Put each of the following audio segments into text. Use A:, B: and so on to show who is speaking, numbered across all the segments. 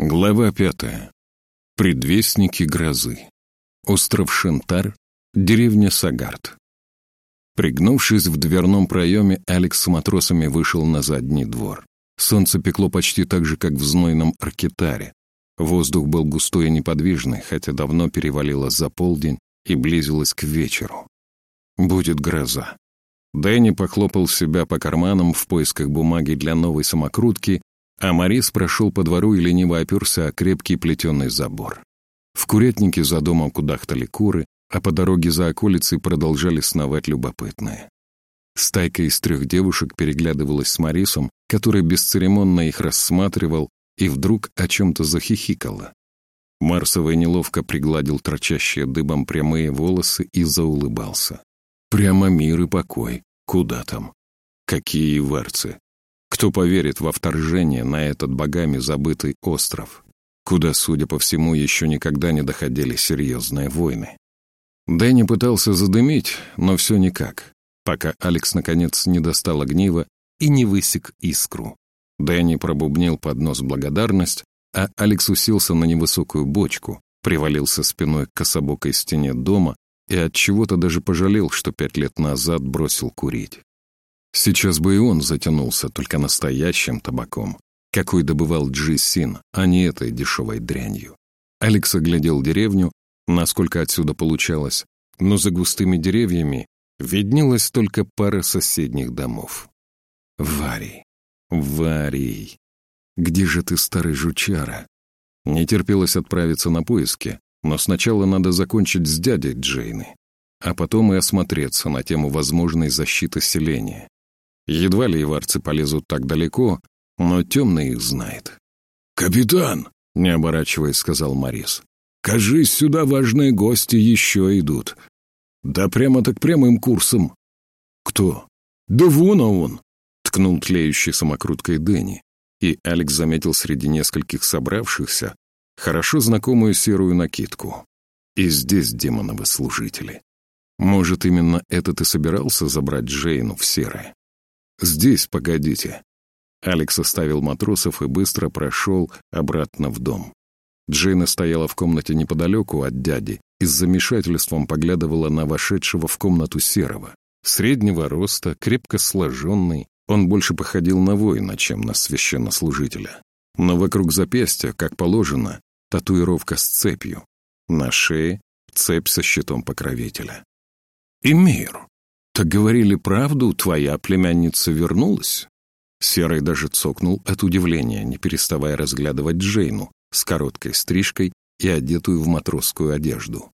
A: Глава пятая. Предвестники грозы. Остров Шентар, деревня Сагард. Пригнувшись в дверном проеме, Алекс с матросами вышел на задний двор. Солнце пекло почти так же, как в знойном аркетаре. Воздух был густой и неподвижный, хотя давно перевалило за полдень и близилось к вечеру. Будет гроза. Дэнни похлопал себя по карманам в поисках бумаги для новой самокрутки а Морис прошел по двору и лениво оперся о крепкий плетеный забор. В курятнике за домом кудахтали куры, а по дороге за околицей продолжали сновать любопытные. Стайка из трех девушек переглядывалась с Марисом, который бесцеремонно их рассматривал и вдруг о чем-то захихикала. Марсовый неловко пригладил торчащие дыбом прямые волосы и заулыбался. Прямо мир и покой. Куда там? Какие варцы? Кто поверит во вторжение на этот богами забытый остров, куда, судя по всему, еще никогда не доходили серьезные войны? Дэнни пытался задымить, но все никак, пока Алекс наконец не достал огнива и не высек искру. Дэнни пробубнил под нос благодарность, а Алекс уселся на невысокую бочку, привалился спиной к кособокой стене дома и от чего-то даже пожалел, что пять лет назад бросил курить. Сейчас бы и он затянулся только настоящим табаком, какой добывал Джи Син, а не этой дешевой дрянью. Алекс оглядел деревню, насколько отсюда получалось, но за густыми деревьями виднелась только пара соседних домов. Варий, Варий, где же ты, старый жучара? Не терпелось отправиться на поиски, но сначала надо закончить с дядей Джейны, а потом и осмотреться на тему возможной защиты селения. Едва ли иварцы полезут так далеко, но темный их знает.
B: «Капитан!» — не оборачиваясь, сказал Морис. «Кажись, сюда важные гости еще идут. Да прямо так прямым курсом».
A: «Кто?»
B: «Да вон он!»
A: — ткнул тлеющей самокруткой Дэнни, и Алекс заметил среди нескольких собравшихся хорошо знакомую серую накидку. И здесь демоновы служители. Может, именно этот и собирался забрать Джейну в серое? «Здесь, погодите». Алекс оставил матросов и быстро прошел обратно в дом. Джейна стояла в комнате неподалеку от дяди и с замешательством поглядывала на вошедшего в комнату серого. Среднего роста, крепко сложенный, он больше походил на воина, чем на священнослужителя. Но вокруг запястья, как положено, татуировка с цепью. На шее цепь со щитом покровителя. «Эмир, «Так говорили правду, твоя племянница вернулась?» Серый даже цокнул от удивления, не переставая разглядывать Джейну с короткой стрижкой и одетую в матросскую одежду.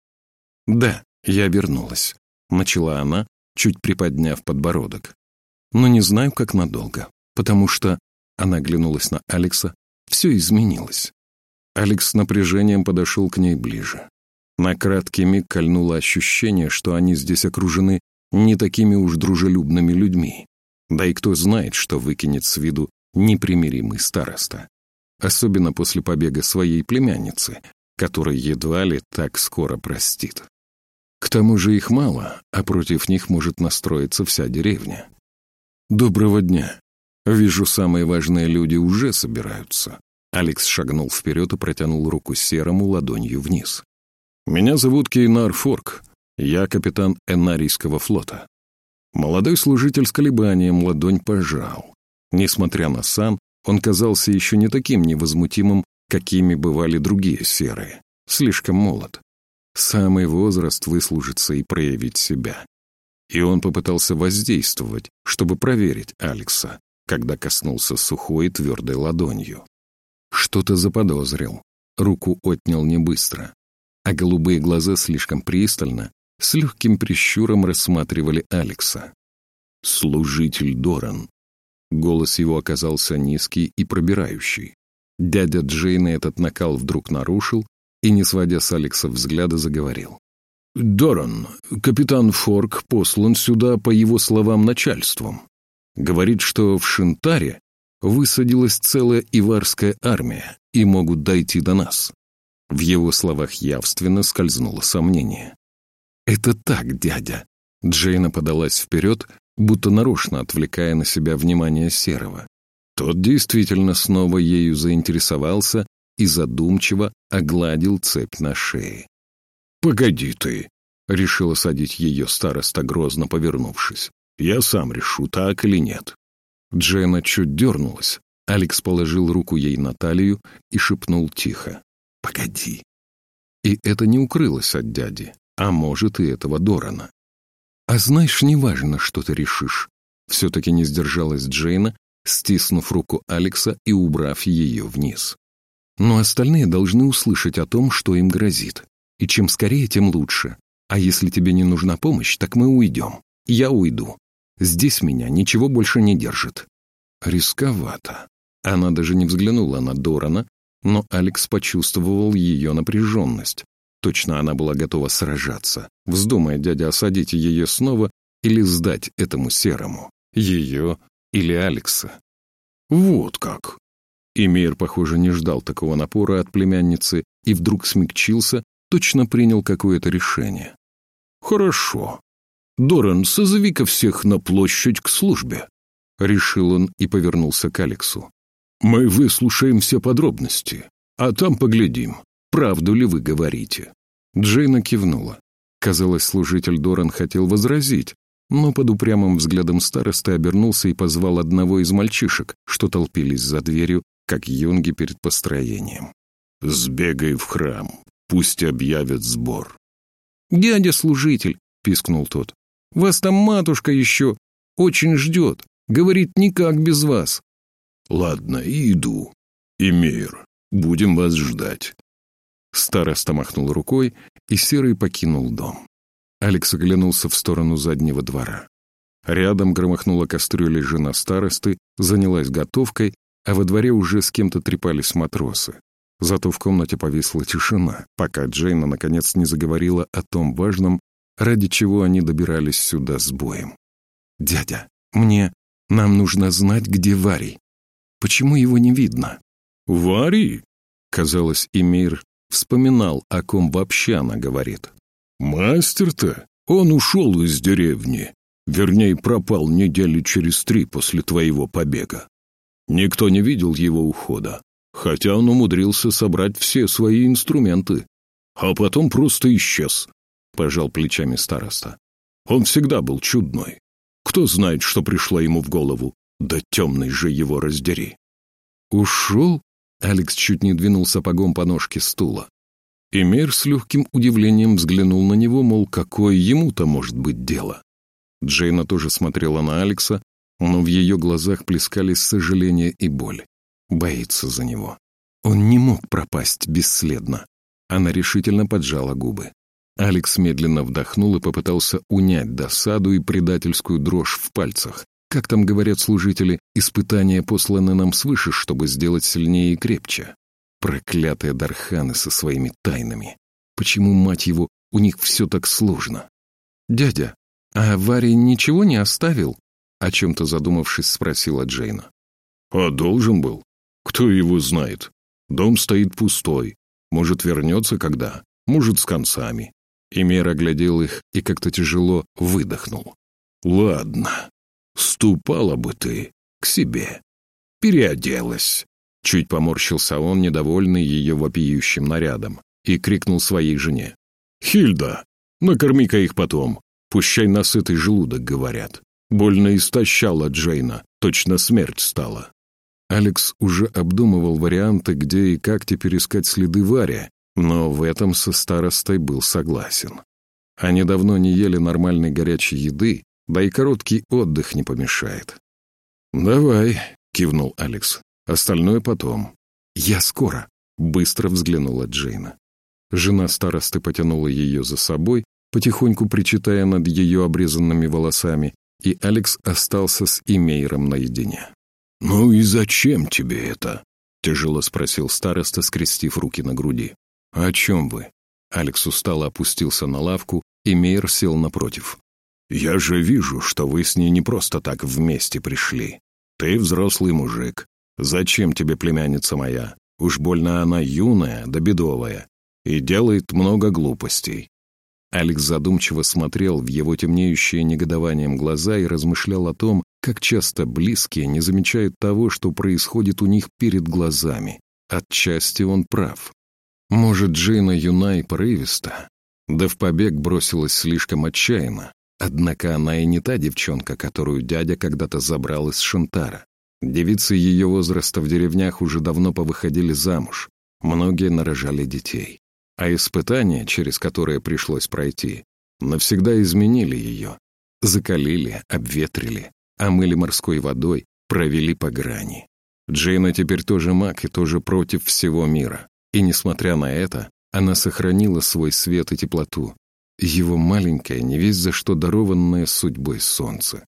A: «Да, я вернулась», — начала она, чуть приподняв подбородок. «Но не знаю, как надолго, потому что...» Она оглянулась на Алекса. «Все изменилось». Алекс с напряжением подошел к ней ближе. На краткий миг кольнуло ощущение, что они здесь окружены не такими уж дружелюбными людьми. Да и кто знает, что выкинет с виду непримиримый староста. Особенно после побега своей племянницы, которой едва ли так скоро простит. К тому же их мало, а против них может настроиться вся деревня. «Доброго дня. Вижу, самые важные люди уже собираются». Алекс шагнул вперед и протянул руку серому ладонью вниз. «Меня зовут Кейнар Форк. Я капитан Энарийского флота. Молодой служитель с колебанием ладонь пожал. Несмотря на сан, он казался еще не таким невозмутимым, какими бывали другие серые. Слишком молод. Самый возраст выслужиться и проявить себя. И он попытался воздействовать, чтобы проверить Алекса, когда коснулся сухой и твердой ладонью. Что-то заподозрил. Руку отнял не быстро, а голубые глаза слишком пристально с легким прищуром рассматривали Алекса. «Служитель Доран». Голос его оказался низкий и пробирающий. Дядя Джейна этот накал вдруг нарушил и, не сводя с Алекса взгляда, заговорил. «Доран, капитан Форк послан сюда, по его словам, начальством. Говорит, что в Шинтаре высадилась целая иварская армия и могут дойти до нас». В его словах явственно скользнуло сомнение. «Это так, дядя!» Джейна подалась вперед, будто нарочно отвлекая на себя внимание Серого. Тот действительно снова ею заинтересовался и задумчиво огладил цепь на шее.
B: «Погоди ты!» — решил осадить ее староста, грозно повернувшись. «Я сам решу, так или нет».
A: Джена чуть дернулась. Алекс положил руку ей на талию и шепнул тихо. «Погоди». И это не укрылось от дяди, а может и этого Дорана. «А знаешь, неважно, что ты решишь». Все-таки не сдержалась Джейна, стиснув руку Алекса и убрав ее вниз. Но остальные должны услышать о том, что им грозит. И чем скорее, тем лучше. А если тебе не нужна помощь, так мы уйдем. Я уйду. Здесь меня ничего больше не держит. Рисковато. Она даже не взглянула на Дорана, но Алекс почувствовал ее напряженность. Точно она была готова сражаться, вздумая дядя осадить ее снова или сдать этому серому. Ее или Алекса.
B: Вот как.
A: Эмир, похоже, не ждал такого напора от племянницы и вдруг смягчился, точно принял какое-то решение.
B: «Хорошо. Доран, созови-ка всех на площадь к службе», — решил он и повернулся к Алексу. «Мы выслушаем все подробности, а там поглядим, правду ли вы говорите».
A: Джейна кивнула. Казалось, служитель Доран хотел возразить, но под упрямым взглядом старосты обернулся и позвал одного из мальчишек, что толпились за дверью, как юнги перед построением.
B: «Сбегай в храм, пусть объявят сбор».
A: «Дядя-служитель», — пискнул тот, — «вас там матушка еще очень ждет, говорит, никак без вас».
B: «Ладно, иду. Эмир, будем вас ждать».
A: Староста махнул рукой, и Серый покинул дом. Алекс оглянулся в сторону заднего двора. Рядом громыхнула кастрюля жена старосты, занялась готовкой, а во дворе уже с кем-то трепались матросы. Зато в комнате повисла тишина, пока Джейна наконец не заговорила о том важном, ради чего они добирались сюда с боем. «Дядя, мне... Нам нужно знать, где Варий. Почему его не видно?»
B: «Варий?»
A: Казалось, Эмир вспоминал, о ком вообще она говорит.
B: «Мастер-то? Он ушел из деревни. Вернее, пропал недели через три после твоего побега. Никто не видел его ухода, хотя он умудрился собрать все свои инструменты. А потом просто исчез», — пожал плечами староста. «Он всегда был чудной. Кто знает, что пришло ему в голову? Да темный же его раздери».
A: «Ушел?» — Алекс чуть не двинул сапогом по ножке стула. Эмир с легким удивлением взглянул на него, мол, какое ему-то может быть дело. Джейна тоже смотрела на Алекса, но в ее глазах плескались сожаление и боль. Боится за него. Он не мог пропасть бесследно. Она решительно поджала губы. Алекс медленно вдохнул и попытался унять досаду и предательскую дрожь в пальцах. Как там говорят служители, испытания посланы нам свыше, чтобы сделать сильнее и крепче. Проклятые Дарханы со своими тайнами. Почему, мать его, у них все так сложно? «Дядя, а Варри ничего не оставил?» О чем-то задумавшись, спросила Джейна.
B: «А должен был. Кто его знает? Дом стоит пустой. Может, вернется когда? Может, с концами.
A: Эмир оглядел их и как-то тяжело выдохнул.
B: «Ладно, ступала бы ты к себе. Переоделась».
A: Чуть поморщился он, недовольный ее вопиющим нарядом, и крикнул своей жене.
B: «Хильда, накорми-ка их потом. Пущай насытый желудок, говорят. Больно истощала Джейна, точно смерть стала».
A: Алекс уже обдумывал варианты, где и как теперь искать следы Варя, но в этом со старостой был согласен. Они давно не ели нормальной горячей еды, да и короткий отдых не помешает. «Давай», — кивнул Алекс, — «остальное потом». «Я скоро», — быстро взглянула Джейна. Жена старосты потянула ее за собой, потихоньку причитая над ее обрезанными волосами, и Алекс остался с Имейром наедине.
B: «Ну и зачем тебе это?» — тяжело спросил староста, скрестив руки на груди.
A: «О чем вы?» Алекс устало опустился на лавку, и Мейер сел напротив.
B: «Я же вижу, что вы с ней не просто так вместе пришли. Ты взрослый мужик. Зачем тебе племянница моя? Уж больно она юная да бедовая и делает много глупостей».
A: Алекс задумчиво смотрел в его темнеющие негодованием глаза и размышлял о том, как часто близкие не замечают того, что происходит у них перед глазами, Отчасти он прав. Может, Джейна юна и порывиста, да в побег бросилась слишком отчаянно. Однако она и не та девчонка, которую дядя когда-то забрал из Шантара. Девицы ее возраста в деревнях уже давно повыходили замуж, многие нарожали детей. А испытания, через которые пришлось пройти, навсегда изменили ее. Закалили, обветрили, омыли морской водой, провели по грани. Джейна теперь тоже маг и тоже против всего мира. И несмотря на это, она сохранила свой свет и теплоту. Его маленькое, не весь за что дарованное судьбой солнце.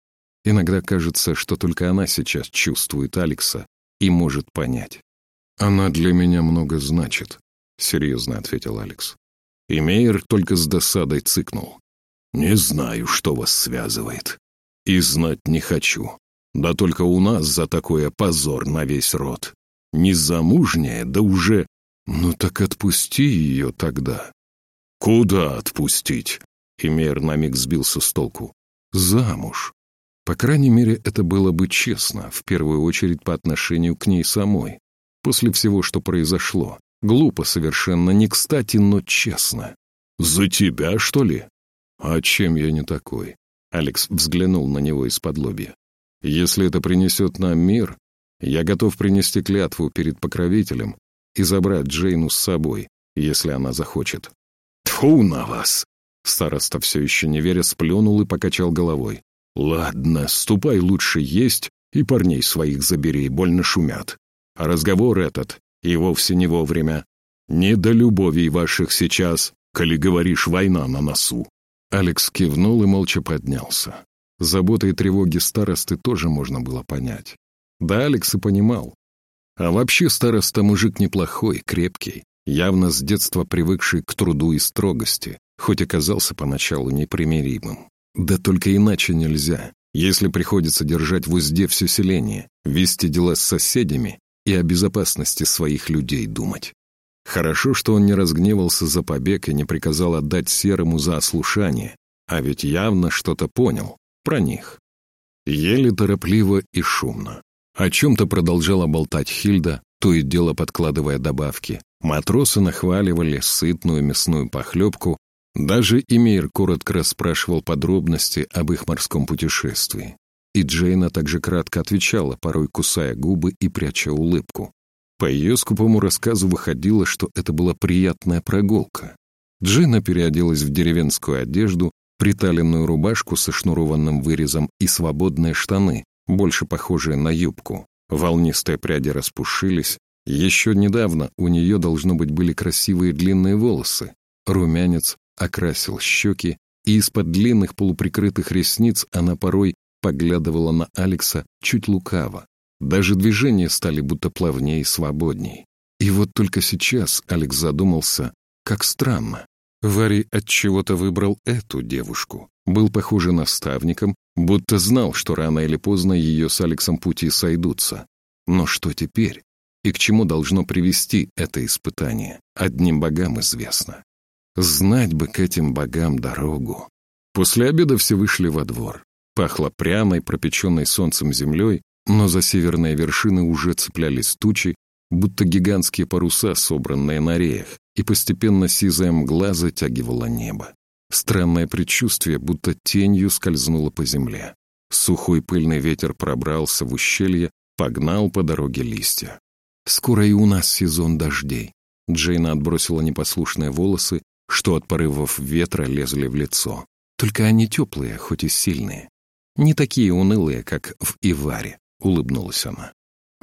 A: Иногда кажется, что только она сейчас чувствует Алекса и может понять. «Она для меня много значит», — серьезно ответил Алекс. И Мейер только с досадой цыкнул. «Не знаю, что вас связывает. И знать не хочу. Да только у нас за такое позор на весь род. Незамужняя, да уже... Ну так отпусти ее тогда. Куда отпустить? Химер на миг сбился с толку. Замуж. По крайней мере, это было бы честно, в первую очередь по отношению к ней самой. После всего, что произошло. Глупо совершенно, не кстати, но честно. «За тебя, что ли?» «А чем я не такой?» Алекс взглянул на него из-под лобья. Если это принесет нам мир, я готов принести клятву перед покровителем и забрать Джейну с собой, если она захочет. Тьфу на вас! Староста все еще не веря сплюнул и покачал головой. Ладно, ступай лучше есть и парней своих забери, больно шумят. А разговор этот и вовсе не вовремя. Не до любовей ваших сейчас, коли говоришь война на носу. Алекс кивнул и молча поднялся. Заботы и тревоги старосты тоже можно было понять. Да, Алекс и понимал. А вообще староста мужик неплохой, крепкий, явно с детства привыкший к труду и строгости, хоть оказался поначалу непримиримым. Да только иначе нельзя, если приходится держать в узде все селение, вести дела с соседями и о безопасности своих людей думать. Хорошо, что он не разгневался за побег и не приказал отдать Серому за ослушание, а ведь явно что-то понял, про них. Еле торопливо и шумно. О чем-то продолжала болтать Хильда, то и дело подкладывая добавки. Матросы нахваливали сытную мясную похлебку, даже Эмир коротко расспрашивал подробности об их морском путешествии. И Джейна также кратко отвечала, порой кусая губы и пряча улыбку. По ее скупому рассказу выходило, что это была приятная прогулка. Джейна переоделась в деревенскую одежду, приталенную рубашку со шнурованным вырезом и свободные штаны, больше похожие на юбку. Волнистые пряди распушились. Еще недавно у нее, должно быть, были красивые длинные волосы. Румянец окрасил щеки, и из-под длинных полуприкрытых ресниц она порой поглядывала на Алекса чуть лукаво. Даже движения стали будто плавнее и свободней. И вот только сейчас Алекс задумался, как странно. Варий отчего-то выбрал эту девушку. Был похоже наставником, будто знал, что рано или поздно ее с Алексом пути сойдутся. Но что теперь? И к чему должно привести это испытание? Одним богам известно. Знать бы к этим богам дорогу. После обеда все вышли во двор. Пахло пряной, пропеченной солнцем землей, но за северные вершины уже цеплялись тучи, будто гигантские паруса, собранные на реях, и постепенно сизая мгла затягивала небо. Странное предчувствие, будто тенью скользнуло по земле. Сухой пыльный ветер пробрался в ущелье, погнал по дороге листья. «Скоро и у нас сезон дождей». Джейна отбросила непослушные волосы, что от порывов ветра лезли в лицо. Только они теплые, хоть и сильные. Не такие унылые, как в Иваре, улыбнулась она.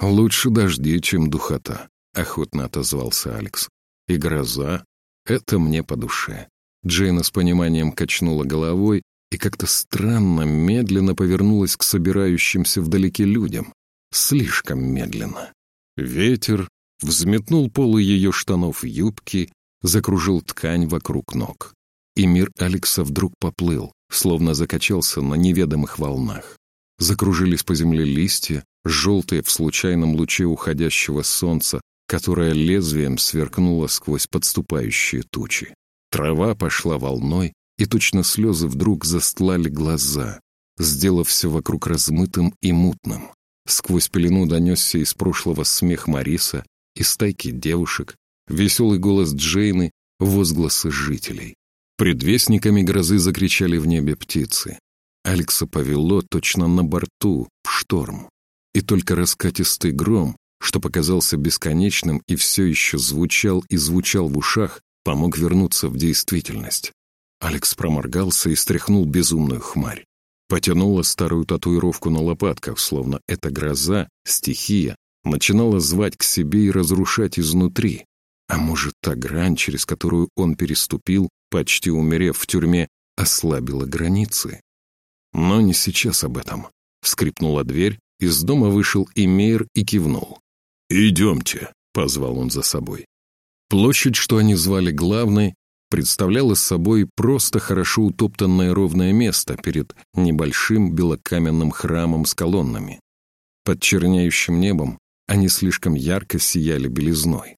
A: «Лучше дожди, чем духота», — охотно отозвался Алекс. «И гроза — это мне по душе». Джейна с пониманием качнула головой и как-то странно, медленно повернулась к собирающимся вдалеке людям. Слишком медленно. Ветер взметнул полы ее штанов юбки, закружил ткань вокруг ног. И мир Алекса вдруг поплыл, словно закачался на неведомых волнах. Закружились по земле листья, желтые в случайном луче уходящего солнца, которое лезвием сверкнуло сквозь подступающие тучи. Трава пошла волной, и точно слезы вдруг застлали глаза, сделав все вокруг размытым и мутным. Сквозь пелену донесся из прошлого смех Мариса, и стайки девушек, веселый голос Джейны, возгласы жителей. Предвестниками грозы закричали в небе птицы. Алекса повело точно на борту, в шторм. И только раскатистый гром, что показался бесконечным и все еще звучал и звучал в ушах, помог вернуться в действительность. Алекс проморгался и стряхнул безумную хмарь. Потянула старую татуировку на лопатках, словно эта гроза, стихия, начинала звать к себе и разрушать изнутри. А может, та грань, через которую он переступил, почти умерев в тюрьме, ослабила границы? Но не сейчас об этом. Скрипнула дверь, из дома вышел Эмейр и кивнул.
B: «Идемте», —
A: позвал он за собой. Площадь, что они звали главной, представляла собой просто хорошо утоптанное ровное место перед небольшим белокаменным храмом с колоннами. Под черняющим небом они слишком ярко сияли белизной.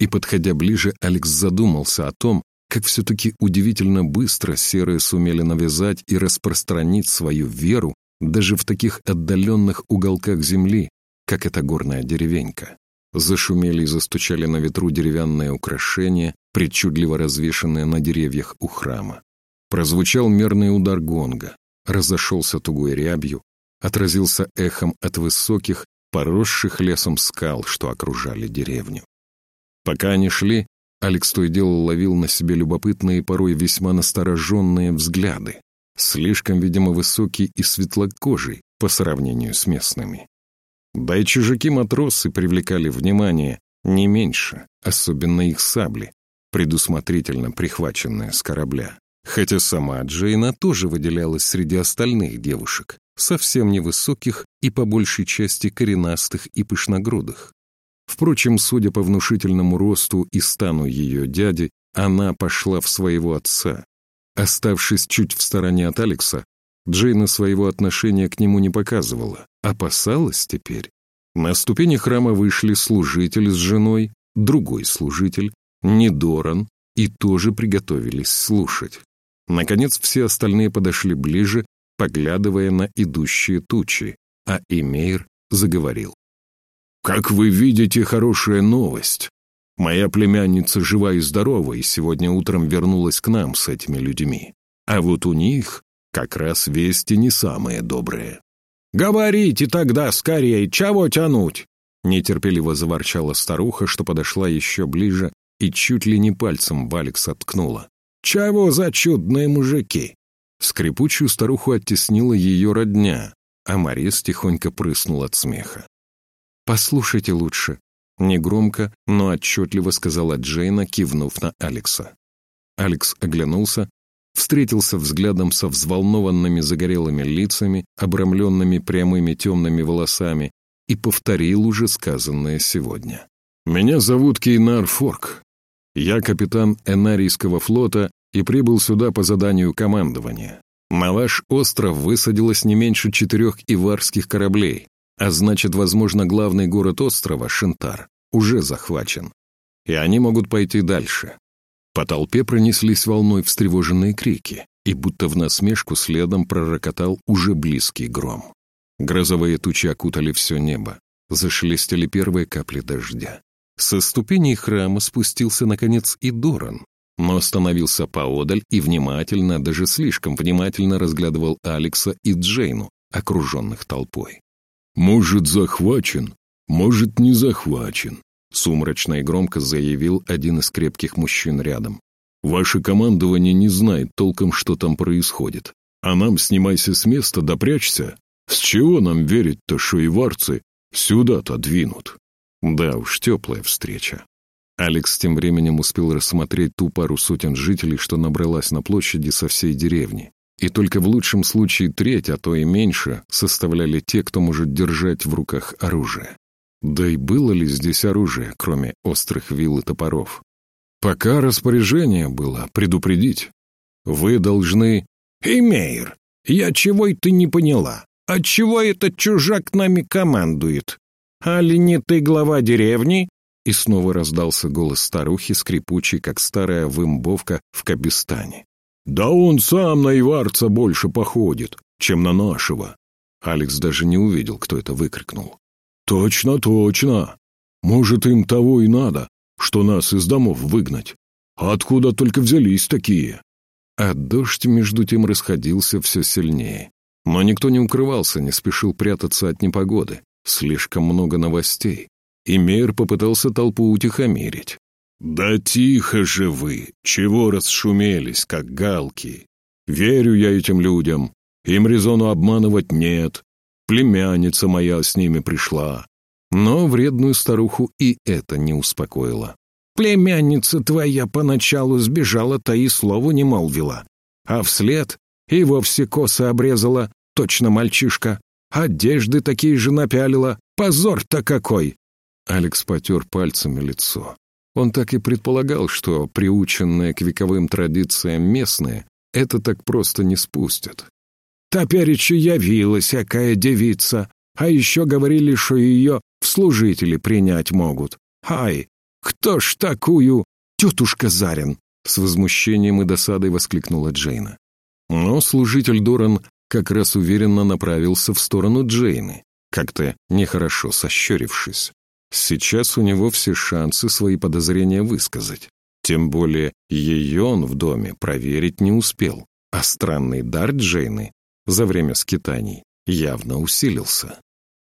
A: И, подходя ближе, Алекс задумался о том, как все-таки удивительно быстро серые сумели навязать и распространить свою веру даже в таких отдаленных уголках земли, как эта горная деревенька. Зашумели и застучали на ветру деревянные украшения, причудливо развешанные на деревьях у храма. Прозвучал мерный удар гонга, разошелся тугой рябью, отразился эхом от высоких, поросших лесом скал, что окружали деревню. Пока они шли, Алекс то и дело ловил на себе любопытные, порой весьма настороженные взгляды, слишком, видимо, высокий и светлокожий по сравнению с местными. Да и чужаки-матросы привлекали внимание не меньше, особенно их сабли, предусмотрительно прихваченные с корабля. Хотя сама Джейна тоже выделялась среди остальных девушек, совсем невысоких и по большей части коренастых и пышногрудых. Впрочем, судя по внушительному росту и стану ее дяди, она пошла в своего отца. Оставшись чуть в стороне от Алекса, Джейна своего отношения к нему не показывала, опасалась теперь. На ступени храма вышли служитель с женой, другой служитель, Недоран, и тоже приготовились слушать. Наконец все остальные подошли ближе, поглядывая на идущие тучи, а Эмейр заговорил. «Как вы видите, хорошая новость. Моя племянница жива и здорова, и сегодня утром вернулась к нам с этими людьми. А вот у них как раз вести не самые добрые. «Говорите тогда скорее, чего тянуть?» Нетерпеливо заворчала старуха, что подошла еще ближе и чуть ли не пальцем в Алекса ткнула. «Чего за чудные мужики?» Скрипучую старуху оттеснила ее родня, а Марис тихонько прыснул от смеха. «Послушайте лучше», — негромко, но отчетливо сказала Джейна, кивнув на Алекса. Алекс оглянулся встретился взглядом со взволнованными загорелыми лицами, обрамленными прямыми темными волосами, и повторил уже сказанное сегодня. «Меня зовут Кейнар Форк. Я капитан Энарийского флота и прибыл сюда по заданию командования. На ваш остров высадилось не меньше четырех иварских кораблей, а значит, возможно, главный город острова, Шентар, уже захвачен. И они могут пойти дальше. По толпе пронеслись волной встревоженные крики, и будто в насмешку следом пророкотал уже близкий гром. Грозовые тучи окутали все небо, зашелестели первые капли дождя. Со ступеней храма спустился, наконец, и Доран, но остановился поодаль и внимательно, даже слишком внимательно разглядывал Алекса и Джейну, окруженных толпой.
B: «Может, захвачен, может, не захвачен», Сумрачно и громко заявил один из крепких мужчин рядом. «Ваше командование не знает толком, что там происходит. А нам снимайся с места, да прячься. С чего нам верить-то, что и варцы сюда-то двинут?»
A: Да уж, теплая встреча. Алекс тем временем успел рассмотреть ту пару сотен жителей, что набралась на площади со всей деревни. И только в лучшем случае треть, а то и меньше, составляли те, кто может держать в руках оружие. Да и было ли здесь оружие, кроме острых вил и топоров? Пока распоряжение было предупредить. Вы должны...
C: «Эмейр, я чего и ты не поняла? Отчего этот чужак нами командует? Али не ты глава деревни?»
A: И снова раздался голос старухи, скрипучий, как старая вымбовка в Кабистане.
B: «Да он сам на Иварца больше походит, чем на нашего».
A: Алекс даже не увидел, кто это выкрикнул.
B: «Точно, точно. Может, им того и надо, что нас из домов выгнать. Откуда только взялись такие?»
A: А дождь между тем расходился все сильнее. Но никто не укрывался, не спешил прятаться от непогоды. Слишком много новостей. И мэр попытался толпу утихомирить.
B: «Да тихо же вы! Чего расшумелись, как галки? Верю я этим людям. Им резону обманывать нет. Племянница моя с ними пришла».
A: Но вредную старуху и это не успокоило. «Племянница твоя поначалу сбежала-то и слову не молвила, а вслед и вовсе косы обрезала, точно мальчишка. Одежды такие же напялила. Позор-то какой!» Алекс потер пальцами лицо. Он так и предполагал, что приученные к вековым традициям местные это так просто не спустят. «Топереча явилась какая девица, а еще говорили, что ее в служители принять могут. Ай, кто ж такую? Тетушка Зарин!» С возмущением и досадой воскликнула Джейна. Но служитель Доран как раз уверенно направился в сторону Джейны, как-то нехорошо сощурившись. Сейчас у него все шансы свои подозрения высказать. Тем более ее он в доме проверить не успел, а странный дар Джейны за время скитаний явно усилился.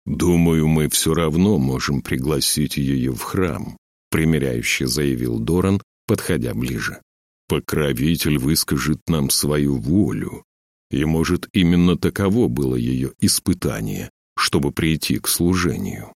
B: «Думаю, мы все равно можем пригласить ее в храм», примиряюще заявил Доран, подходя ближе. «Покровитель выскажет нам свою волю, и, может, именно таково было ее испытание, чтобы прийти к служению».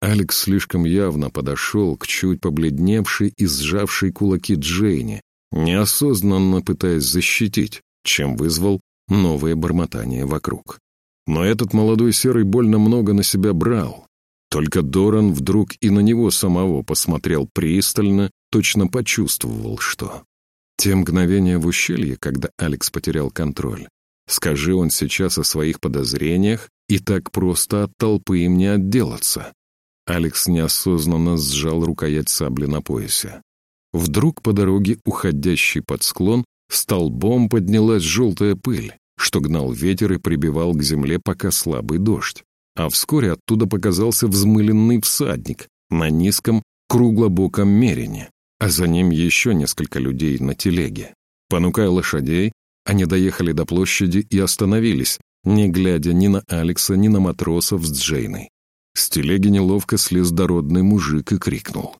A: Алекс слишком явно подошел к чуть побледневшей и сжавшей кулаки Джейни, неосознанно пытаясь защитить, чем вызвал новое бормотание вокруг. Но этот молодой серый больно много на себя брал. Только Доран вдруг и на него самого посмотрел пристально, точно почувствовал, что... Те мгновения в ущелье, когда Алекс потерял контроль. Скажи он сейчас о своих подозрениях, и так просто от толпы им не отделаться. Алекс неосознанно сжал рукоять сабли на поясе. Вдруг по дороге, уходящей под склон, столбом поднялась желтая пыль, что гнал ветер и прибивал к земле пока слабый дождь. А вскоре оттуда показался взмыленный всадник на низком круглобоком мерине, а за ним еще несколько людей на телеге. Понукая лошадей, они доехали до площади и остановились, не глядя ни на Алекса, ни на матросов с Джейной. С телеги неловко слез дородный мужик и крикнул.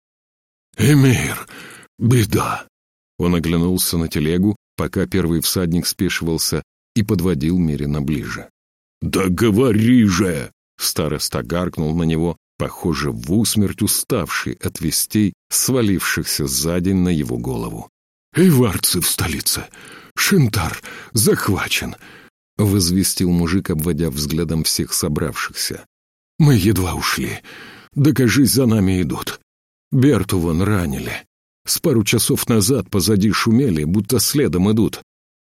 B: «Эмир, беда!»
A: Он оглянулся на телегу, пока первый всадник спешивался и подводил Мерина ближе.
B: «Да говори же!»
A: Староста гаркнул на него, похоже, в усмерть уставший от вестей, свалившихся за день на его голову.
B: «Иварцы в столице! Шинтар захвачен!»
A: — возвестил мужик, обводя взглядом всех собравшихся.
B: Мы едва ушли. Докажись, за нами идут. Берту вон ранили. С пару часов назад позади шумели, будто следом идут.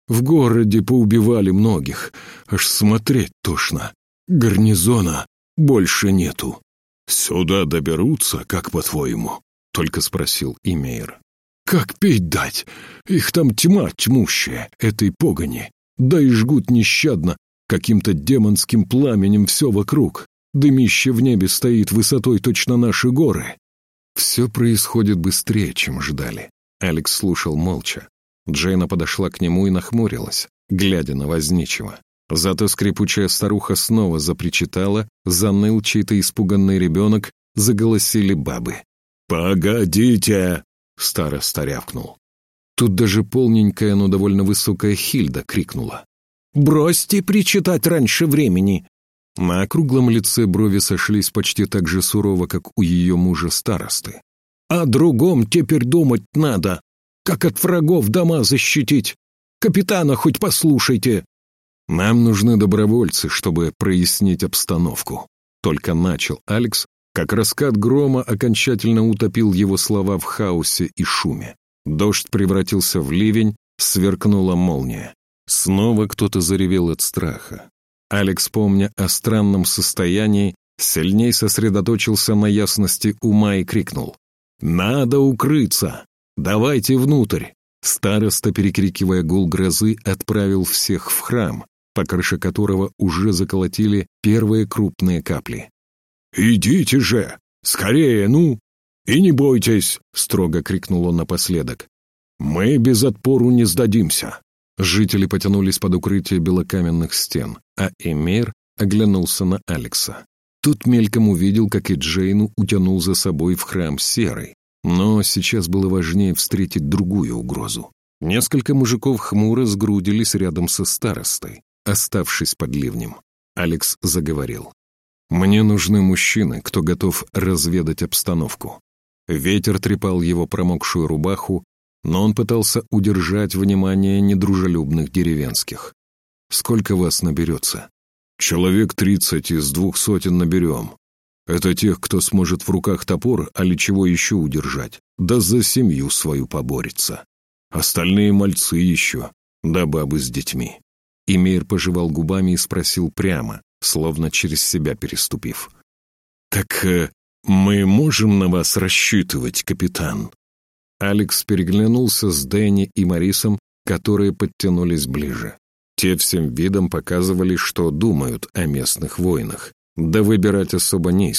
B: В городе поубивали многих. Аж смотреть тошно. Гарнизона больше нету. Сюда доберутся, как по-твоему? Только спросил Имейр. Как пить дать? Их там тьма тьмущая, этой погони. Да и жгут нещадно, каким-то демонским пламенем все вокруг. Дымище в небе стоит высотой точно наши горы.
A: Все происходит быстрее, чем ждали. Алекс слушал молча. Джейна подошла к нему и нахмурилась, глядя на возничего. Зато скрипучая старуха снова запричитала, заныл чей-то испуганный ребенок, заголосили бабы.
B: «Погодите!» — староста рявкнул.
A: Тут даже полненькая, но довольно высокая Хильда крикнула. «Бросьте причитать раньше времени! На округлом лице брови сошлись почти так же сурово, как у ее мужа-старосты. «О другом теперь думать надо. Как от врагов дома защитить? Капитана хоть послушайте!» «Нам нужны добровольцы, чтобы прояснить обстановку», — только начал Алекс, как раскат грома окончательно утопил его слова в хаосе и шуме. Дождь превратился в ливень, сверкнула молния. Снова кто-то заревел от страха. Алекс, помня о странном состоянии, сильней сосредоточился на ясности ума и крикнул. «Надо укрыться! Давайте внутрь!» Староста, перекрикивая гул грозы, отправил всех в храм, по крыше которого уже заколотили первые крупные капли.
B: «Идите же! Скорее, ну! И не бойтесь!» — строго крикнул он напоследок. «Мы без отпору не сдадимся!» Жители потянулись под укрытие белокаменных стен, а Эмир оглянулся на Алекса. Тут мельком увидел, как и Джейну утянул за собой в храм серый. Но сейчас было важнее встретить другую угрозу. Несколько мужиков хмуро сгрудились рядом со старостой, оставшись под ливнем. Алекс заговорил. «Мне нужны мужчины, кто готов разведать обстановку». Ветер трепал его промокшую рубаху, но он пытался удержать внимание недружелюбных деревенских. «Сколько вас наберется?» «Человек тридцать из двух сотен наберем. Это тех, кто сможет в руках топор, а ли чего еще удержать, да за семью свою поборется. Остальные мальцы еще, да бабы с детьми». Имейр пожевал губами и спросил прямо, словно через себя переступив. «Так э, мы можем на вас рассчитывать, капитан?» Алекс переглянулся с Дэнни и Марисом, которые подтянулись ближе. Те всем видом показывали, что думают о местных войнах, да выбирать особо не.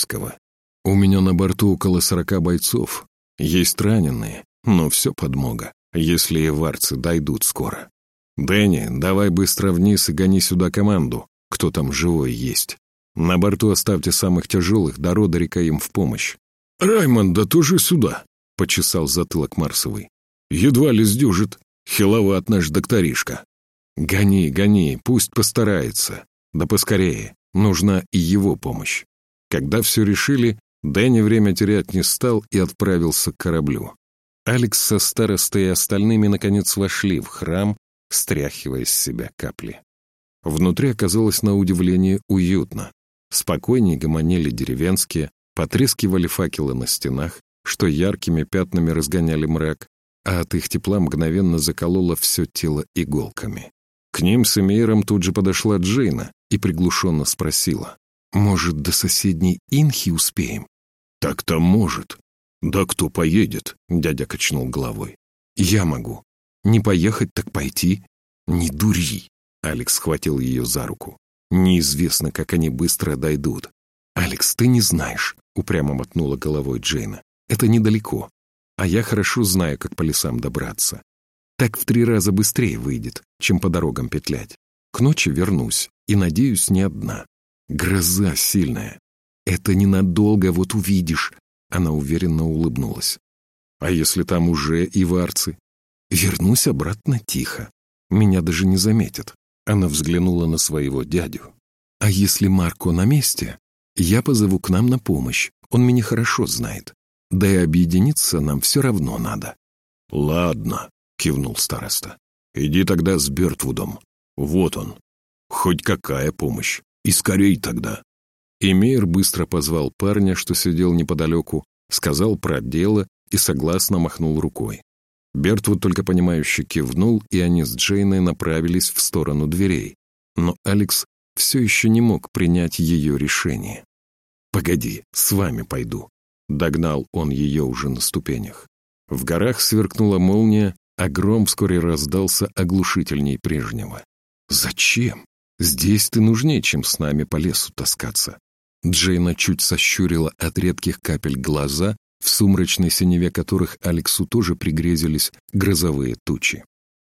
B: У меня на борту около сорока бойцов. Есть раненые, но все подмога, если и варцы дойдут скоро. «Дэнни, давай быстро вниз и гони сюда команду, кто там живой есть. На борту оставьте самых тяжелых, до Родерика им в помощь». «Раймонда тоже сюда», — почесал затылок Марсовый. «Едва ли сдюжит. Хиловат наш докторишка». «Гони, гони, пусть постарается. Да поскорее. Нужна и его помощь». Когда все решили, Дэнни время терять не стал и отправился к кораблю. Алекс со старостой и остальными наконец вошли в храм, стряхивая с себя капли. Внутри оказалось на удивление уютно. Спокойнее гомонили деревенские, потрескивали факелы на стенах, что яркими пятнами разгоняли мрак, а от их тепла мгновенно закололо все тело иголками. К ним с Эмейром тут же подошла Джейна и приглушенно спросила. «Может, до соседней Инхи успеем?» «Так-то может. Да кто поедет?» — дядя качнул головой. «Я могу. Не поехать, так пойти. Не дури!» Алекс схватил ее за руку. «Неизвестно, как они быстро дойдут». «Алекс, ты не знаешь», — упрямо мотнула головой Джейна. «Это недалеко. А я хорошо знаю, как по лесам добраться. Так в три раза быстрее выйдет, чем по дорогам петлять. К ночи вернусь, и, надеюсь, не одна. Гроза сильная. Это ненадолго, вот увидишь». Она уверенно улыбнулась. «А если там уже и варцы?» «Вернусь обратно тихо. Меня даже не заметят. Она взглянула на своего дядю. «А если Марко на месте, я позову к нам на помощь. Он меня хорошо знает. Да и объединиться нам все равно надо». «Ладно», — кивнул староста. «Иди тогда с Бертвудом. Вот он. Хоть какая помощь. И скорей тогда». Эмейр быстро позвал парня, что сидел неподалеку, сказал про дело и согласно махнул рукой. Бертвуд только понимающе кивнул, и они с Джейной направились в сторону дверей. Но Алекс все еще не мог принять ее решение. «Погоди, с вами пойду», — догнал он ее уже на ступенях. В горах сверкнула молния, а гром вскоре раздался оглушительней прежнего. «Зачем? Здесь ты нужнее, чем с нами по лесу таскаться». Джейна чуть сощурила от редких капель глаза в сумрачной синеве которых Алексу тоже пригрезились грозовые тучи.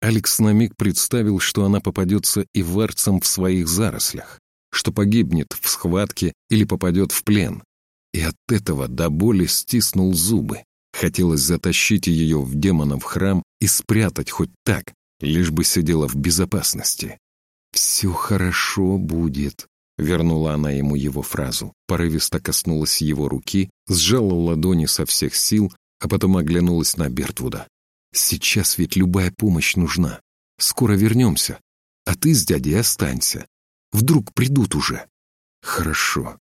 B: Алекс на миг представил, что она попадется и варцам в своих зарослях, что погибнет в схватке или попадет в плен. И от этого до боли стиснул зубы. Хотелось затащить ее в демонов храм и спрятать хоть так, лишь бы сидела в безопасности. «Все хорошо будет», Вернула она ему его фразу, порывисто коснулась его руки, сжала ладони со всех сил, а потом оглянулась на Бертвуда. «Сейчас ведь любая помощь нужна. Скоро вернемся. А ты с дядей останься. Вдруг придут уже». «Хорошо.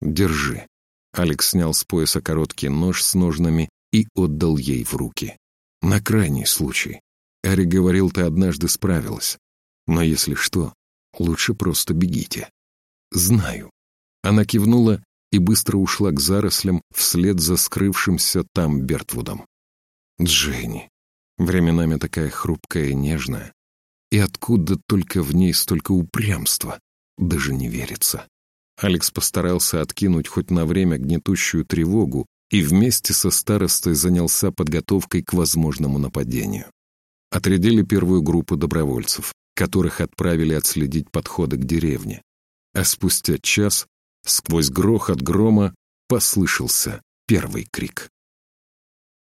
B: Держи». Алекс снял с пояса короткий нож с ножнами и отдал ей в руки. «На крайний случай. Эри говорил, ты однажды справилась. Но если что, лучше просто бегите». «Знаю». Она кивнула и быстро ушла к зарослям вслед за скрывшимся там Бертвудом. Дженни. Временами такая хрупкая и нежная. И откуда только в ней столько упрямства, даже не верится.
A: Алекс постарался откинуть хоть на время гнетущую тревогу и вместе со старостой занялся подготовкой к возможному нападению. Отрядили первую группу добровольцев, которых отправили отследить подходы к деревне. А спустя час, сквозь грохот грома, послышался первый крик.